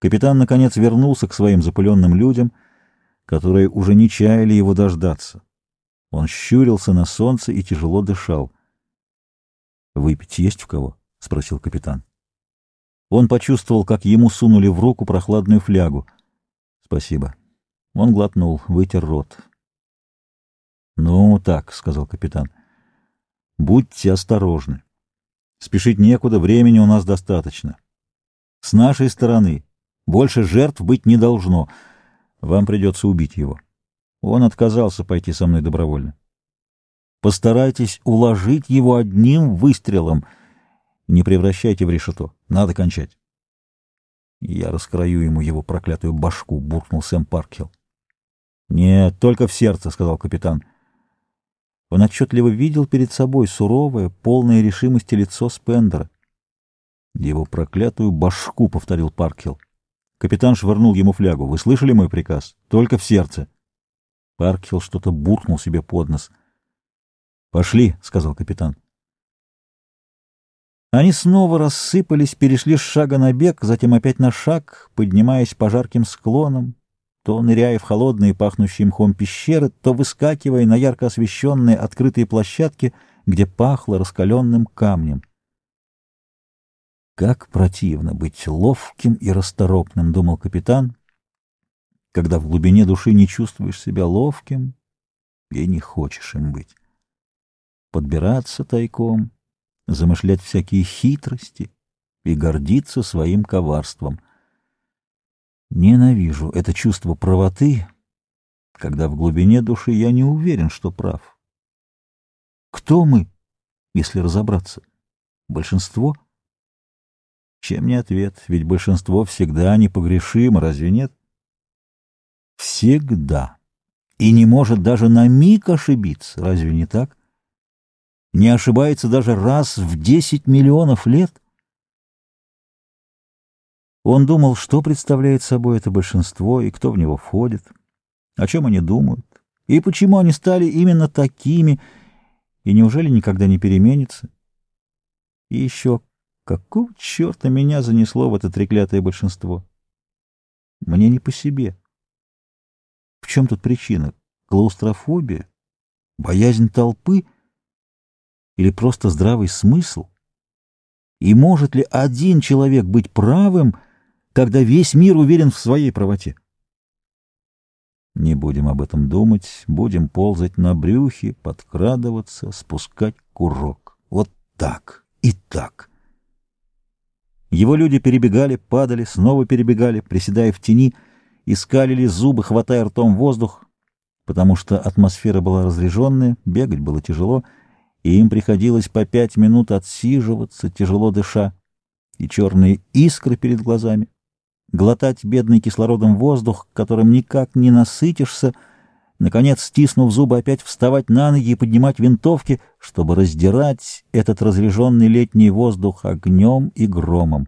Капитан, наконец, вернулся к своим запыленным людям, которые уже не чаяли его дождаться. Он щурился на солнце и тяжело дышал. — Выпить есть в кого? — спросил капитан. Он почувствовал, как ему сунули в руку прохладную флягу. — Спасибо. Он глотнул, вытер рот. — Ну, так, — сказал капитан. — Будьте осторожны. Спешить некуда, времени у нас достаточно. С нашей стороны больше жертв быть не должно. Вам придется убить его. Он отказался пойти со мной добровольно. Постарайтесь уложить его одним выстрелом. Не превращайте в решето. Надо кончать. Я раскрою ему его проклятую башку, буркнул Сэм Паркхилл. Нет, только в сердце, сказал капитан. Он отчетливо видел перед собой суровое, полное решимости лицо Спендера. Его проклятую башку, повторил Паркхилл. Капитан швырнул ему флягу. «Вы слышали мой приказ? Только в сердце». Паркхилл что-то буркнул себе под нос. «Пошли», — сказал капитан. Они снова рассыпались, перешли с шага на бег, затем опять на шаг, поднимаясь по жарким склонам, то ныряя в холодные, пахнущие мхом пещеры, то выскакивая на ярко освещенные открытые площадки, где пахло раскаленным камнем. Как противно быть ловким и расторопным, думал капитан, когда в глубине души не чувствуешь себя ловким и не хочешь им быть. Подбираться тайком, замышлять всякие хитрости и гордиться своим коварством. Ненавижу это чувство правоты, когда в глубине души я не уверен, что прав. Кто мы, если разобраться? Большинство — чем не ответ? Ведь большинство всегда непогрешимо, разве нет? Всегда. И не может даже на миг ошибиться, разве не так? Не ошибается даже раз в десять миллионов лет. Он думал, что представляет собой это большинство и кто в него входит, о чем они думают, и почему они стали именно такими, и неужели никогда не переменится. И еще Какого черта меня занесло в это треклятое большинство? Мне не по себе. В чем тут причина? Клаустрофобия? Боязнь толпы? Или просто здравый смысл? И может ли один человек быть правым, когда весь мир уверен в своей правоте? Не будем об этом думать, будем ползать на брюхе, подкрадываться, спускать курок. Вот так и так. Его люди перебегали, падали, снова перебегали, приседая в тени, искалили зубы, хватая ртом воздух, потому что атмосфера была разреженная, бегать было тяжело, и им приходилось по пять минут отсиживаться, тяжело дыша, и черные искры перед глазами, глотать бедный кислородом воздух, которым никак не насытишься, наконец, стиснув зубы, опять вставать на ноги и поднимать винтовки, чтобы раздирать этот разреженный летний воздух огнем и громом.